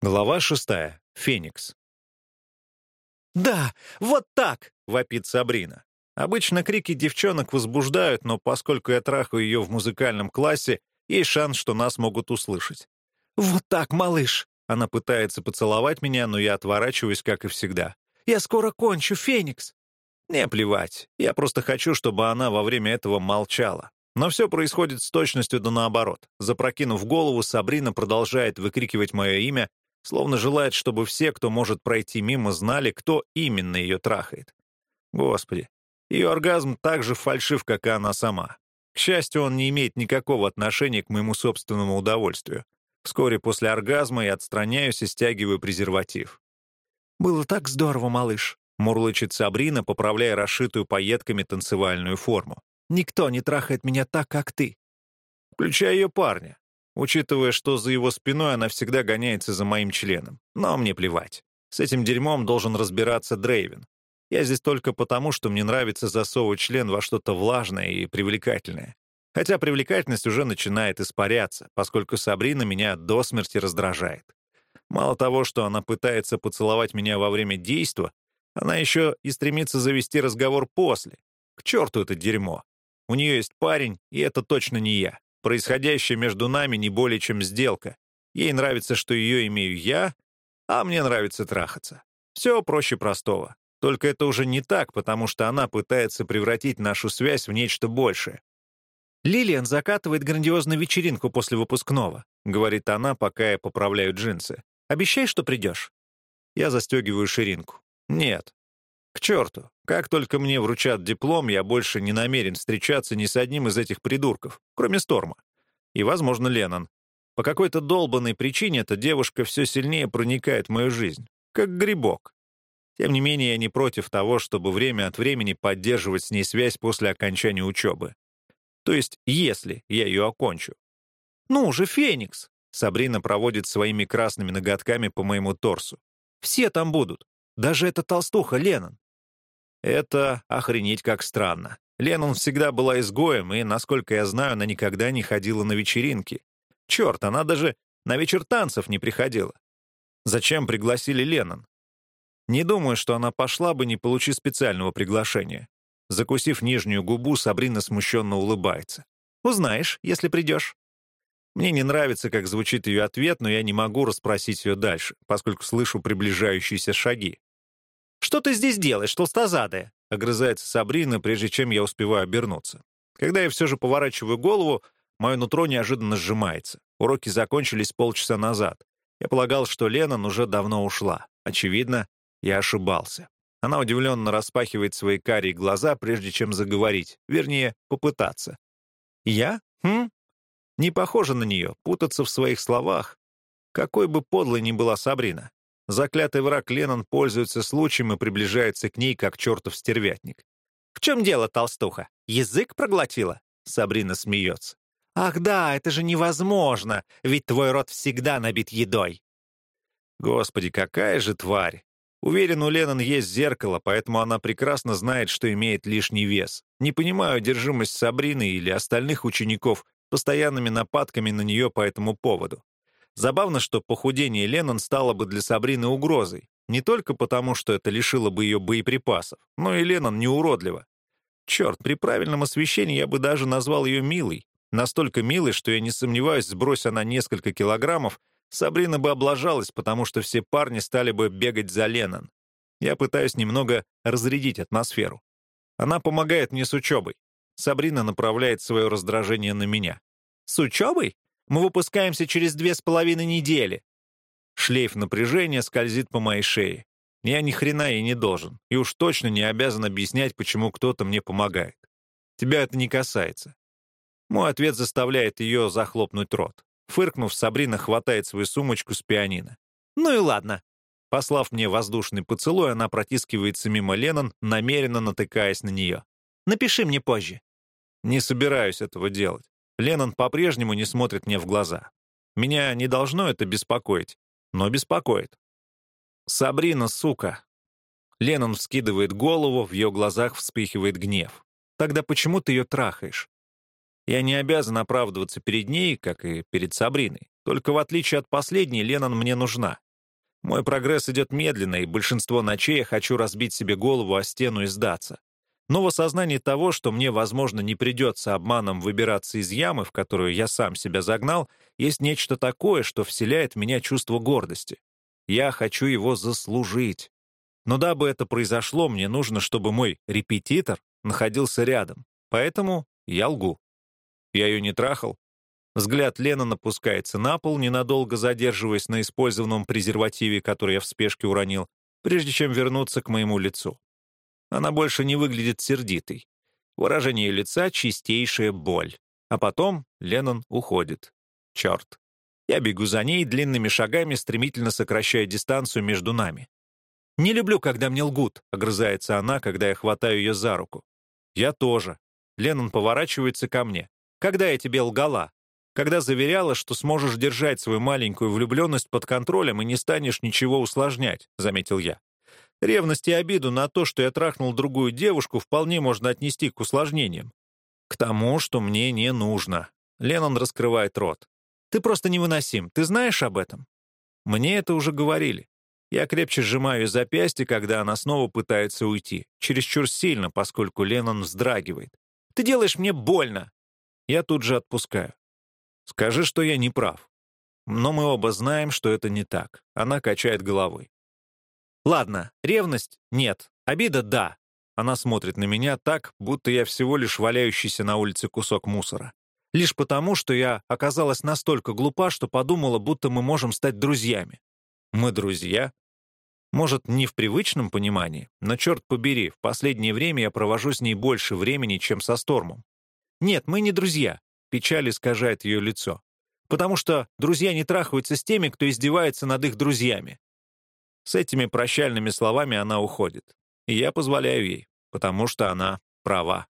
Глава шестая. Феникс. «Да, вот так!» — вопит Сабрина. Обычно крики девчонок возбуждают, но поскольку я трахаю ее в музыкальном классе, есть шанс, что нас могут услышать. «Вот так, малыш!» Она пытается поцеловать меня, но я отворачиваюсь, как и всегда. «Я скоро кончу, Феникс!» Мне плевать. Я просто хочу, чтобы она во время этого молчала. Но все происходит с точностью да наоборот. Запрокинув голову, Сабрина продолжает выкрикивать мое имя, словно желает, чтобы все, кто может пройти мимо, знали, кто именно ее трахает. Господи, ее оргазм так же фальшив, как и она сама. К счастью, он не имеет никакого отношения к моему собственному удовольствию. Вскоре после оргазма я отстраняюсь и стягиваю презерватив. «Было так здорово, малыш», — мурлычет Сабрина, поправляя расшитую пайетками танцевальную форму. «Никто не трахает меня так, как ты». Включая ее парня учитывая, что за его спиной она всегда гоняется за моим членом. Но мне плевать. С этим дерьмом должен разбираться Дрейвен. Я здесь только потому, что мне нравится засовывать член во что-то влажное и привлекательное. Хотя привлекательность уже начинает испаряться, поскольку Сабрина меня до смерти раздражает. Мало того, что она пытается поцеловать меня во время действа, она еще и стремится завести разговор после. К черту это дерьмо. У нее есть парень, и это точно не я. Происходящее между нами не более чем сделка. Ей нравится, что ее имею я, а мне нравится трахаться. Все проще простого. Только это уже не так, потому что она пытается превратить нашу связь в нечто большее. «Лилиан закатывает грандиозную вечеринку после выпускного», — говорит она, пока я поправляю джинсы. «Обещай, что придешь». Я застегиваю ширинку. «Нет». «К черту. Как только мне вручат диплом, я больше не намерен встречаться ни с одним из этих придурков, кроме Сторма. И, возможно, Леннон. По какой-то долбанной причине эта девушка все сильнее проникает в мою жизнь, как грибок. Тем не менее, я не против того, чтобы время от времени поддерживать с ней связь после окончания учебы. То есть, если я ее окончу. «Ну же, Феникс!» Сабрина проводит своими красными ноготками по моему торсу. «Все там будут. Даже эта толстуха Леннон. Это охренеть как странно. Леннон всегда была изгоем, и, насколько я знаю, она никогда не ходила на вечеринки. Черт, она даже на вечер танцев не приходила. Зачем пригласили Леннон? Не думаю, что она пошла бы, не получив специального приглашения. Закусив нижнюю губу, Сабрина смущенно улыбается. «Узнаешь, если придешь». Мне не нравится, как звучит ее ответ, но я не могу расспросить ее дальше, поскольку слышу приближающиеся шаги. «Что ты здесь делаешь, толстозадая?» — огрызается Сабрина, прежде чем я успеваю обернуться. Когда я все же поворачиваю голову, мое нутро неожиданно сжимается. Уроки закончились полчаса назад. Я полагал, что Леннон уже давно ушла. Очевидно, я ошибался. Она удивленно распахивает свои карие глаза, прежде чем заговорить, вернее, попытаться. «Я? Хм?» Не похоже на нее, путаться в своих словах. Какой бы подлой ни была Сабрина. Заклятый враг Леннон пользуется случаем и приближается к ней, как чертов стервятник. «В чем дело, толстуха? Язык проглотила?» Сабрина смеется. «Ах да, это же невозможно, ведь твой рот всегда набит едой». Господи, какая же тварь! Уверен, у Леннон есть зеркало, поэтому она прекрасно знает, что имеет лишний вес. Не понимаю одержимость Сабрины или остальных учеников постоянными нападками на нее по этому поводу. Забавно, что похудение Леннон стало бы для Сабрины угрозой. Не только потому, что это лишило бы ее боеприпасов, но и Леннон не уродлива. Черт, при правильном освещении я бы даже назвал ее милой. Настолько милой, что я не сомневаюсь, сбрось она несколько килограммов, Сабрина бы облажалась, потому что все парни стали бы бегать за Леннон. Я пытаюсь немного разрядить атмосферу. Она помогает мне с учебой. Сабрина направляет свое раздражение на меня. «С учебой? Мы выпускаемся через две с половиной недели». Шлейф напряжения скользит по моей шее. Я ни хрена ей не должен, и уж точно не обязан объяснять, почему кто-то мне помогает. Тебя это не касается. Мой ответ заставляет ее захлопнуть рот. Фыркнув, Сабрина хватает свою сумочку с пианино. «Ну и ладно». Послав мне воздушный поцелуй, она протискивается мимо Леннон, намеренно натыкаясь на нее. «Напиши мне позже». Не собираюсь этого делать. Леннон по-прежнему не смотрит мне в глаза. Меня не должно это беспокоить, но беспокоит. «Сабрина, сука!» Леннон вскидывает голову, в ее глазах вспыхивает гнев. «Тогда почему ты ее трахаешь?» Я не обязан оправдываться перед ней, как и перед Сабриной. Только в отличие от последней, Леннон мне нужна. Мой прогресс идет медленно, и большинство ночей я хочу разбить себе голову о стену и сдаться. Но в осознании того, что мне, возможно, не придется обманом выбираться из ямы, в которую я сам себя загнал, есть нечто такое, что вселяет в меня чувство гордости. Я хочу его заслужить. Но дабы это произошло, мне нужно, чтобы мой репетитор находился рядом. Поэтому я лгу. Я ее не трахал. Взгляд Лена напускается на пол, ненадолго задерживаясь на использованном презервативе, который я в спешке уронил, прежде чем вернуться к моему лицу. Она больше не выглядит сердитой. Выражение лица — чистейшая боль. А потом Леннон уходит. Черт. Я бегу за ней, длинными шагами стремительно сокращая дистанцию между нами. «Не люблю, когда мне лгут», — огрызается она, когда я хватаю ее за руку. «Я тоже». Леннон поворачивается ко мне. «Когда я тебе лгала? Когда заверяла, что сможешь держать свою маленькую влюбленность под контролем и не станешь ничего усложнять», — заметил я. Ревность и обиду на то, что я трахнул другую девушку, вполне можно отнести к усложнениям. К тому, что мне не нужно. Леннон раскрывает рот. Ты просто невыносим. Ты знаешь об этом? Мне это уже говорили. Я крепче сжимаю запястье, когда она снова пытается уйти. Чересчур сильно, поскольку Леннон вздрагивает. «Ты делаешь мне больно!» Я тут же отпускаю. «Скажи, что я не прав». Но мы оба знаем, что это не так. Она качает головой. Ладно, ревность — нет, обида — да. Она смотрит на меня так, будто я всего лишь валяющийся на улице кусок мусора. Лишь потому, что я оказалась настолько глупа, что подумала, будто мы можем стать друзьями. Мы друзья? Может, не в привычном понимании, но, черт побери, в последнее время я провожу с ней больше времени, чем со Стормом. Нет, мы не друзья. Печаль искажает ее лицо. Потому что друзья не трахаются с теми, кто издевается над их друзьями. С этими прощальными словами она уходит. И я позволяю ей, потому что она права.